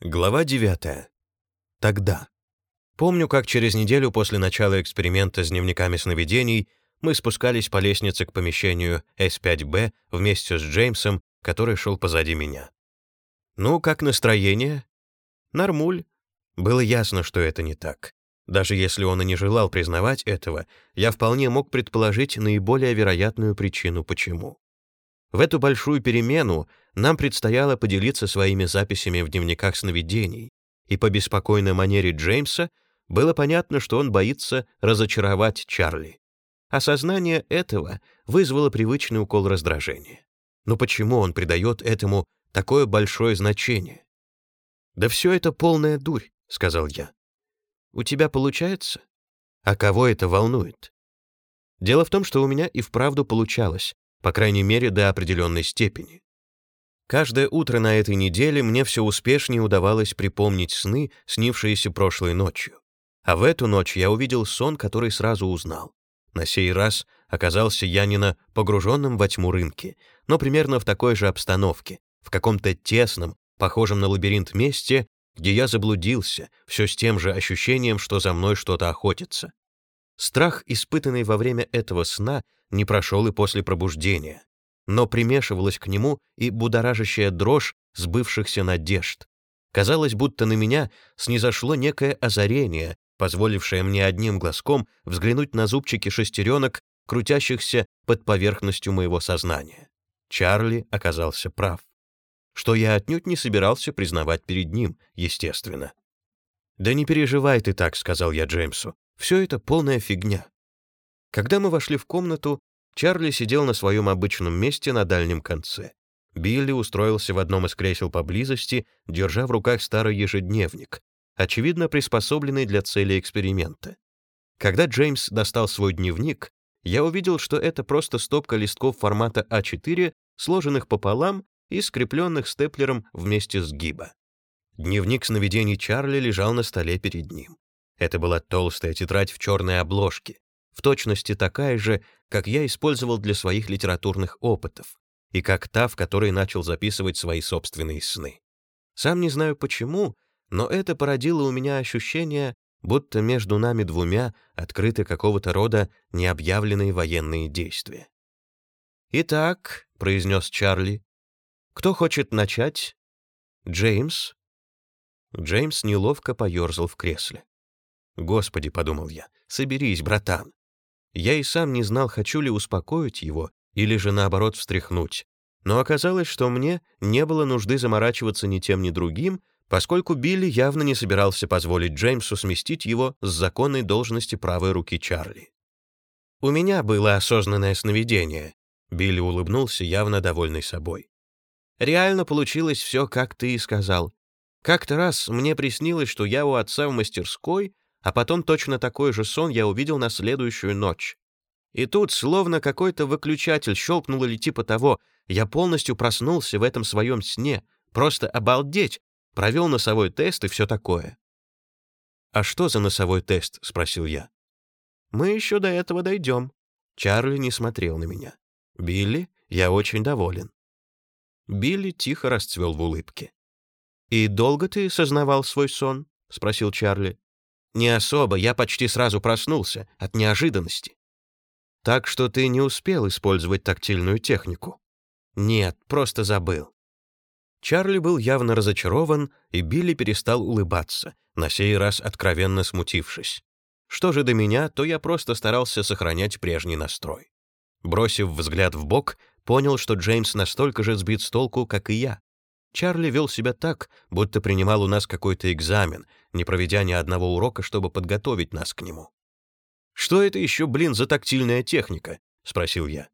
Глава 9. Тогда. Помню, как через неделю после начала эксперимента с дневниками сновидений мы спускались по лестнице к помещению S5B вместе с Джеймсом, который шел позади меня. «Ну, как настроение?» «Нормуль». Было ясно, что это не так. Даже если он и не желал признавать этого, я вполне мог предположить наиболее вероятную причину, почему. В эту большую перемену нам предстояло поделиться своими записями в дневниках сновидений, и по беспокойной манере Джеймса было понятно, что он боится разочаровать Чарли. Осознание этого вызвало привычный укол раздражения. Но почему он придает этому такое большое значение? «Да все это полная дурь», — сказал я. «У тебя получается? А кого это волнует?» Дело в том, что у меня и вправду получалось, по крайней мере, до определенной степени. Каждое утро на этой неделе мне все успешнее удавалось припомнить сны, снившиеся прошлой ночью. А в эту ночь я увидел сон, который сразу узнал. На сей раз оказался Янина погруженным во тьму рынки, но примерно в такой же обстановке, в каком-то тесном, похожем на лабиринт месте, где я заблудился, все с тем же ощущением, что за мной что-то охотится. Страх, испытанный во время этого сна, не прошел и после пробуждения, но примешивалась к нему и будоражащая дрожь сбывшихся надежд. Казалось, будто на меня снизошло некое озарение, позволившее мне одним глазком взглянуть на зубчики шестеренок, крутящихся под поверхностью моего сознания. Чарли оказался прав. Что я отнюдь не собирался признавать перед ним, естественно. «Да не переживай ты так», — сказал я Джеймсу. Все это полная фигня. Когда мы вошли в комнату, Чарли сидел на своем обычном месте на дальнем конце. Билли устроился в одном из кресел поблизости, держа в руках старый ежедневник, очевидно приспособленный для цели эксперимента. Когда Джеймс достал свой дневник, я увидел, что это просто стопка листков формата А4, сложенных пополам и скрепленных степлером вместе сгиба. Дневник сновидений Чарли лежал на столе перед ним. Это была толстая тетрадь в черной обложке, в точности такая же, как я использовал для своих литературных опытов, и как та, в которой начал записывать свои собственные сны. Сам не знаю почему, но это породило у меня ощущение, будто между нами двумя открыты какого-то рода необъявленные военные действия. «Итак», — произнес Чарли, — «кто хочет начать?» «Джеймс?» Джеймс неловко поерзал в кресле. «Господи», — подумал я, — «соберись, братан». Я и сам не знал, хочу ли успокоить его или же, наоборот, встряхнуть. Но оказалось, что мне не было нужды заморачиваться ни тем, ни другим, поскольку Билли явно не собирался позволить Джеймсу сместить его с законной должности правой руки Чарли. «У меня было осознанное сновидение», — Билли улыбнулся, явно довольный собой. «Реально получилось все, как ты и сказал. Как-то раз мне приснилось, что я у отца в мастерской, а потом точно такой же сон я увидел на следующую ночь. И тут, словно какой-то выключатель щелкнул или типа того, я полностью проснулся в этом своем сне. Просто обалдеть! Провел носовой тест и все такое. «А что за носовой тест?» — спросил я. «Мы еще до этого дойдем». Чарли не смотрел на меня. «Билли, я очень доволен». Билли тихо расцвел в улыбке. «И долго ты сознавал свой сон?» — спросил Чарли. «Не особо, я почти сразу проснулся, от неожиданности». «Так что ты не успел использовать тактильную технику?» «Нет, просто забыл». Чарли был явно разочарован, и Билли перестал улыбаться, на сей раз откровенно смутившись. Что же до меня, то я просто старался сохранять прежний настрой. Бросив взгляд в бок, понял, что Джеймс настолько же сбит с толку, как и я, Чарли вел себя так, будто принимал у нас какой-то экзамен, не проведя ни одного урока, чтобы подготовить нас к нему. «Что это еще, блин, за тактильная техника?» — спросил я.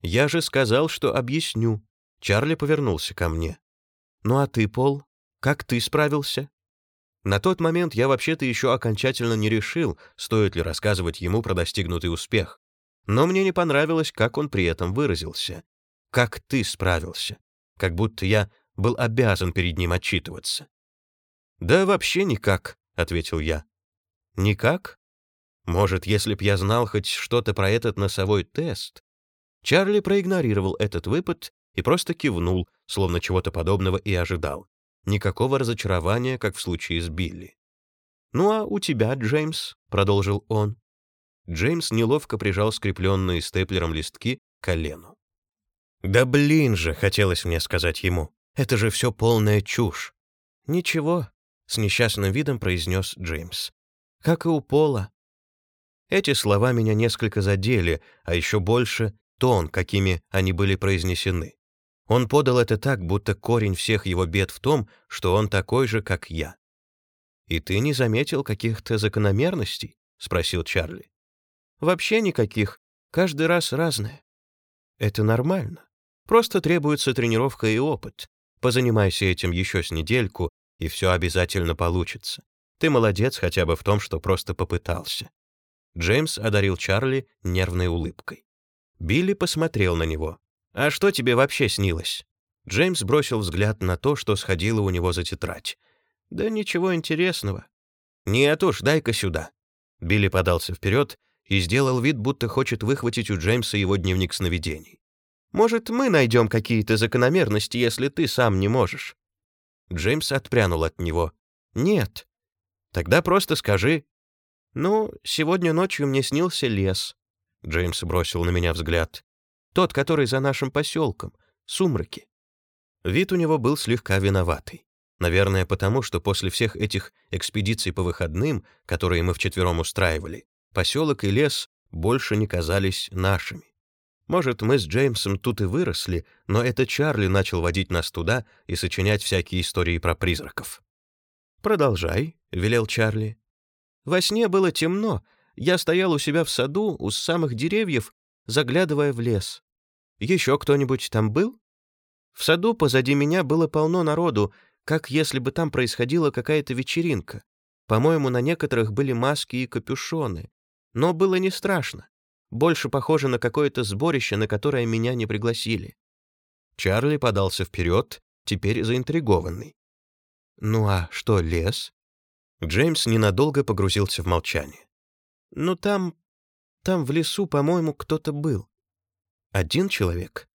«Я же сказал, что объясню». Чарли повернулся ко мне. «Ну а ты, Пол, как ты справился?» На тот момент я вообще-то еще окончательно не решил, стоит ли рассказывать ему про достигнутый успех. Но мне не понравилось, как он при этом выразился. «Как ты справился?» Как будто я был обязан перед ним отчитываться. «Да вообще никак», — ответил я. «Никак? Может, если б я знал хоть что-то про этот носовой тест?» Чарли проигнорировал этот выпад и просто кивнул, словно чего-то подобного и ожидал. Никакого разочарования, как в случае с Билли. «Ну а у тебя, Джеймс?» — продолжил он. Джеймс неловко прижал скрепленные степлером листки к колену. «Да блин же!» — хотелось мне сказать ему. «Это же все полная чушь!» «Ничего», — с несчастным видом произнес Джеймс. «Как и у Пола». Эти слова меня несколько задели, а еще больше — тон, какими они были произнесены. Он подал это так, будто корень всех его бед в том, что он такой же, как я. «И ты не заметил каких-то закономерностей?» — спросил Чарли. «Вообще никаких. Каждый раз разное». «Это нормально. Просто требуется тренировка и опыт. Позанимайся этим еще с недельку, и все обязательно получится. Ты молодец хотя бы в том, что просто попытался». Джеймс одарил Чарли нервной улыбкой. Билли посмотрел на него. «А что тебе вообще снилось?» Джеймс бросил взгляд на то, что сходило у него за тетрадь. «Да ничего интересного». «Нет уж, дай-ка сюда». Билли подался вперед и сделал вид, будто хочет выхватить у Джеймса его дневник сновидений. «Может, мы найдем какие-то закономерности, если ты сам не можешь?» Джеймс отпрянул от него. «Нет». «Тогда просто скажи». «Ну, сегодня ночью мне снился лес». Джеймс бросил на меня взгляд. Тот, который за нашим поселком, сумраки. Вид у него был слегка виноватый. Наверное, потому что после всех этих экспедиций по выходным, которые мы вчетвером устраивали, поселок и лес больше не казались нашими. Может, мы с Джеймсом тут и выросли, но это Чарли начал водить нас туда и сочинять всякие истории про призраков. «Продолжай», — велел Чарли. «Во сне было темно. Я стоял у себя в саду, у самых деревьев, заглядывая в лес. Еще кто-нибудь там был? В саду позади меня было полно народу, как если бы там происходила какая-то вечеринка. По-моему, на некоторых были маски и капюшоны. Но было не страшно. Больше похоже на какое-то сборище, на которое меня не пригласили. Чарли подался вперед, теперь заинтригованный. «Ну а что, лес?» Джеймс ненадолго погрузился в молчание. «Ну там... там в лесу, по-моему, кто-то был. Один человек?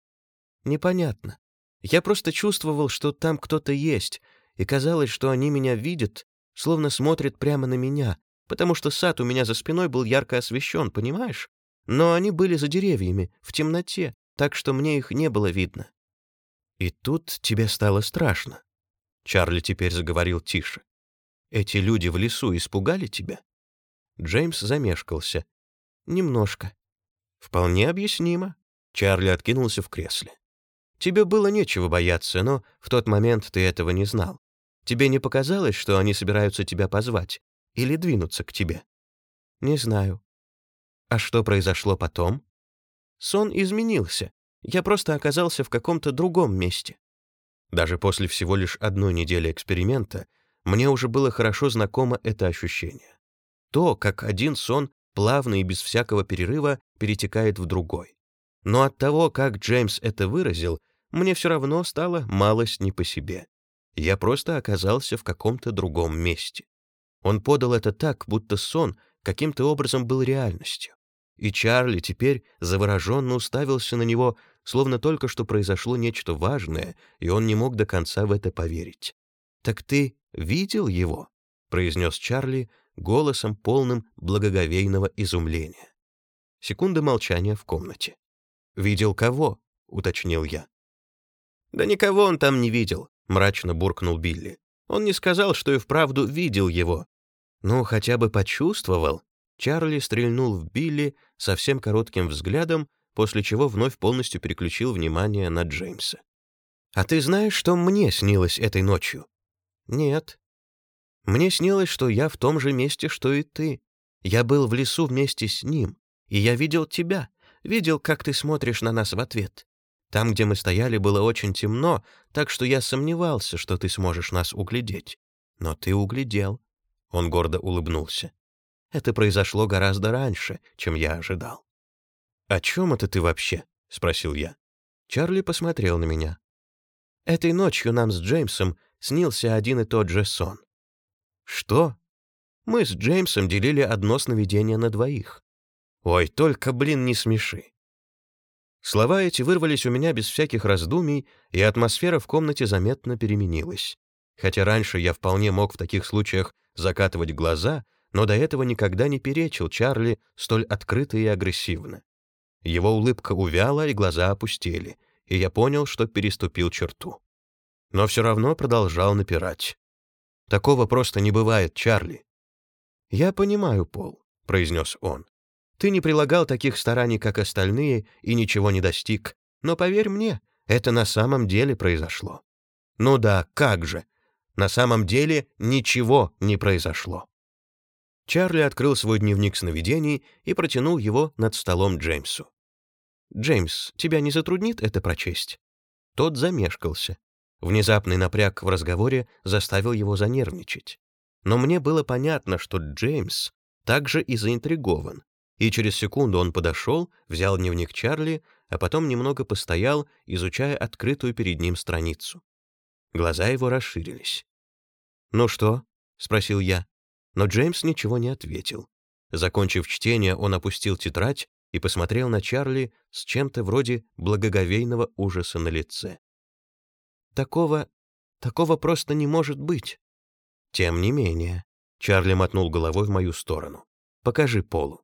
Непонятно. Я просто чувствовал, что там кто-то есть, и казалось, что они меня видят, словно смотрят прямо на меня, потому что сад у меня за спиной был ярко освещен, понимаешь? Но они были за деревьями, в темноте, так что мне их не было видно. И тут тебе стало страшно. Чарли теперь заговорил тише. Эти люди в лесу испугали тебя? Джеймс замешкался. Немножко. Вполне объяснимо. Чарли откинулся в кресле. «Тебе было нечего бояться, но в тот момент ты этого не знал. Тебе не показалось, что они собираются тебя позвать или двинуться к тебе?» «Не знаю». «А что произошло потом?» «Сон изменился. Я просто оказался в каком-то другом месте». Даже после всего лишь одной недели эксперимента мне уже было хорошо знакомо это ощущение. То, как один сон плавно и без всякого перерыва перетекает в другой. Но от того, как Джеймс это выразил, мне все равно стало малость не по себе. Я просто оказался в каком-то другом месте. Он подал это так, будто сон каким-то образом был реальностью. И Чарли теперь завороженно уставился на него, словно только что произошло нечто важное, и он не мог до конца в это поверить. «Так ты видел его?» — произнес Чарли голосом, полным благоговейного изумления. Секунда молчания в комнате. «Видел кого?» — уточнил я. «Да никого он там не видел», — мрачно буркнул Билли. «Он не сказал, что и вправду видел его». «Ну, хотя бы почувствовал». Чарли стрельнул в Билли совсем коротким взглядом, после чего вновь полностью переключил внимание на Джеймса. «А ты знаешь, что мне снилось этой ночью?» «Нет». «Мне снилось, что я в том же месте, что и ты. Я был в лесу вместе с ним, и я видел тебя, Видел, как ты смотришь на нас в ответ. Там, где мы стояли, было очень темно, так что я сомневался, что ты сможешь нас углядеть. Но ты углядел». Он гордо улыбнулся. «Это произошло гораздо раньше, чем я ожидал». «О чем это ты вообще?» — спросил я. Чарли посмотрел на меня. «Этой ночью нам с Джеймсом снился один и тот же сон». «Что?» Мы с Джеймсом делили одно сновидение на двоих. Ой, только, блин, не смеши. Слова эти вырвались у меня без всяких раздумий, и атмосфера в комнате заметно переменилась. Хотя раньше я вполне мог в таких случаях закатывать глаза, но до этого никогда не перечил Чарли столь открыто и агрессивно. Его улыбка увяла, и глаза опустели, и я понял, что переступил черту. Но все равно продолжал напирать. «Такого просто не бывает, Чарли». «Я понимаю, Пол», — произнес он. «Ты не прилагал таких стараний, как остальные, и ничего не достиг. Но поверь мне, это на самом деле произошло». «Ну да, как же. На самом деле ничего не произошло». Чарли открыл свой дневник сновидений и протянул его над столом Джеймсу. «Джеймс, тебя не затруднит это прочесть?» Тот замешкался. Внезапный напряг в разговоре заставил его занервничать. Но мне было понятно, что Джеймс также и заинтригован. И через секунду он подошел, взял дневник Чарли, а потом немного постоял, изучая открытую перед ним страницу. Глаза его расширились. «Ну что?» — спросил я. Но Джеймс ничего не ответил. Закончив чтение, он опустил тетрадь и посмотрел на Чарли с чем-то вроде благоговейного ужаса на лице. «Такого... такого просто не может быть». «Тем не менее», — Чарли мотнул головой в мою сторону. «Покажи Полу».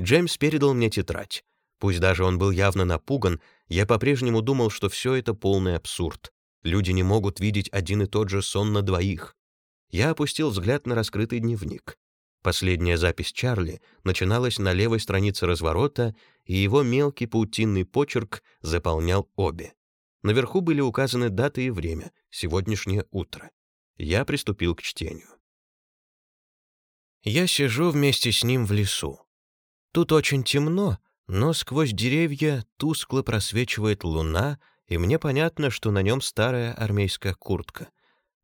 Джеймс передал мне тетрадь. Пусть даже он был явно напуган, я по-прежнему думал, что все это полный абсурд. Люди не могут видеть один и тот же сон на двоих. Я опустил взгляд на раскрытый дневник. Последняя запись Чарли начиналась на левой странице разворота, и его мелкий паутинный почерк заполнял обе. Наверху были указаны даты и время, сегодняшнее утро. Я приступил к чтению. Я сижу вместе с ним в лесу. Тут очень темно, но сквозь деревья тускло просвечивает луна, и мне понятно, что на нем старая армейская куртка —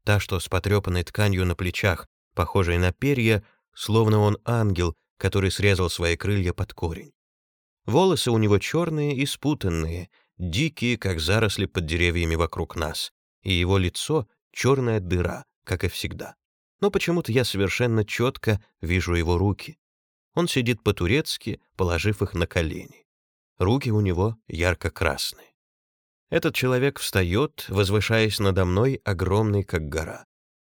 Та, что с потрепанной тканью на плечах, похожей на перья, словно он ангел, который срезал свои крылья под корень. Волосы у него черные и спутанные, дикие, как заросли под деревьями вокруг нас, и его лицо — черная дыра, как и всегда. Но почему-то я совершенно четко вижу его руки. Он сидит по-турецки, положив их на колени. Руки у него ярко-красные. Этот человек встает, возвышаясь надо мной, огромный, как гора.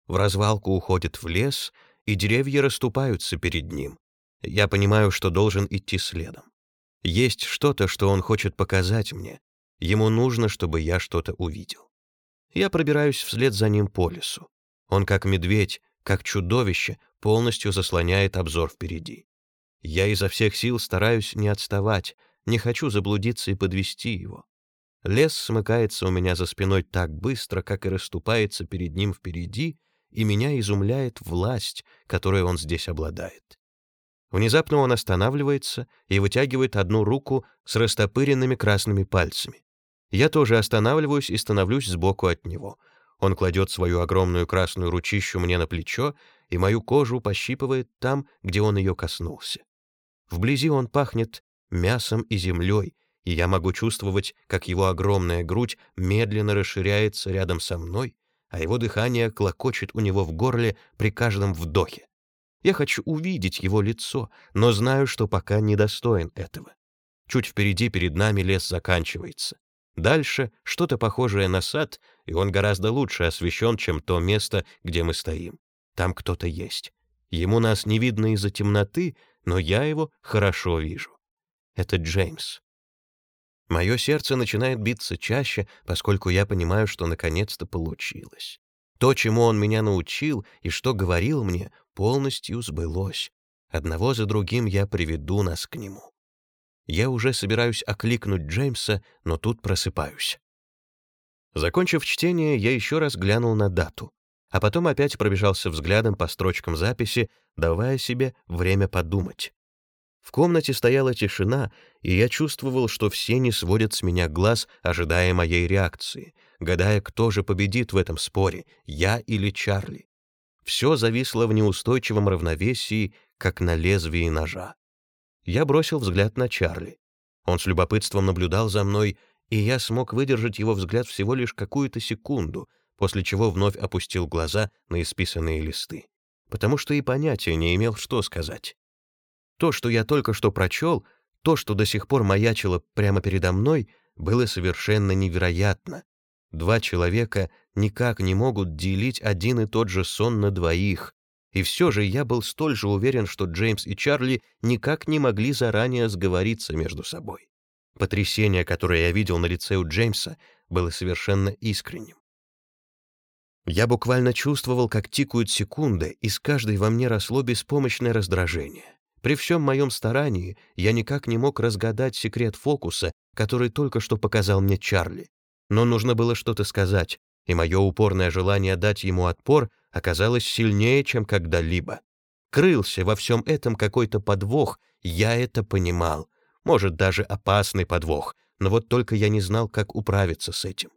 В развалку уходит в лес, и деревья расступаются перед ним. Я понимаю, что должен идти следом. Есть что-то, что он хочет показать мне. Ему нужно, чтобы я что-то увидел. Я пробираюсь вслед за ним по лесу. Он, как медведь, как чудовище, полностью заслоняет обзор впереди. Я изо всех сил стараюсь не отставать, не хочу заблудиться и подвести его. Лес смыкается у меня за спиной так быстро, как и расступается перед ним впереди, и меня изумляет власть, которой он здесь обладает. Внезапно он останавливается и вытягивает одну руку с растопыренными красными пальцами. Я тоже останавливаюсь и становлюсь сбоку от него. Он кладет свою огромную красную ручищу мне на плечо, и мою кожу пощипывает там, где он ее коснулся. Вблизи он пахнет мясом и землей, и я могу чувствовать, как его огромная грудь медленно расширяется рядом со мной, а его дыхание клокочет у него в горле при каждом вдохе. Я хочу увидеть его лицо, но знаю, что пока недостоин этого. Чуть впереди перед нами лес заканчивается. Дальше что-то похожее на сад, и он гораздо лучше освещен, чем то место, где мы стоим. Там кто-то есть. Ему нас не видно из-за темноты, но я его хорошо вижу. Это Джеймс. Мое сердце начинает биться чаще, поскольку я понимаю, что наконец-то получилось. То, чему он меня научил и что говорил мне, полностью сбылось. Одного за другим я приведу нас к нему. Я уже собираюсь окликнуть Джеймса, но тут просыпаюсь. Закончив чтение, я еще раз глянул на дату, а потом опять пробежался взглядом по строчкам записи, давая себе время подумать. В комнате стояла тишина, и я чувствовал, что все не сводят с меня глаз, ожидая моей реакции, гадая, кто же победит в этом споре, я или Чарли. Все зависло в неустойчивом равновесии, как на лезвии ножа. Я бросил взгляд на Чарли. Он с любопытством наблюдал за мной, и я смог выдержать его взгляд всего лишь какую-то секунду, после чего вновь опустил глаза на исписанные листы, потому что и понятия не имел, что сказать. То, что я только что прочел, то, что до сих пор маячило прямо передо мной, было совершенно невероятно. Два человека никак не могут делить один и тот же сон на двоих. И все же я был столь же уверен, что Джеймс и Чарли никак не могли заранее сговориться между собой. Потрясение, которое я видел на лице у Джеймса, было совершенно искренним. Я буквально чувствовал, как тикают секунды, и с каждой во мне росло беспомощное раздражение. При всем моем старании я никак не мог разгадать секрет фокуса, который только что показал мне Чарли. Но нужно было что-то сказать, и мое упорное желание дать ему отпор оказалось сильнее, чем когда-либо. Крылся во всем этом какой-то подвох, я это понимал. Может, даже опасный подвох, но вот только я не знал, как управиться с этим.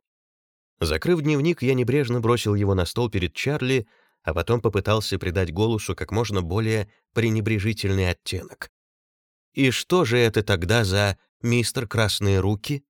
Закрыв дневник, я небрежно бросил его на стол перед Чарли, а потом попытался придать голосу как можно более пренебрежительный оттенок. «И что же это тогда за мистер Красные Руки?»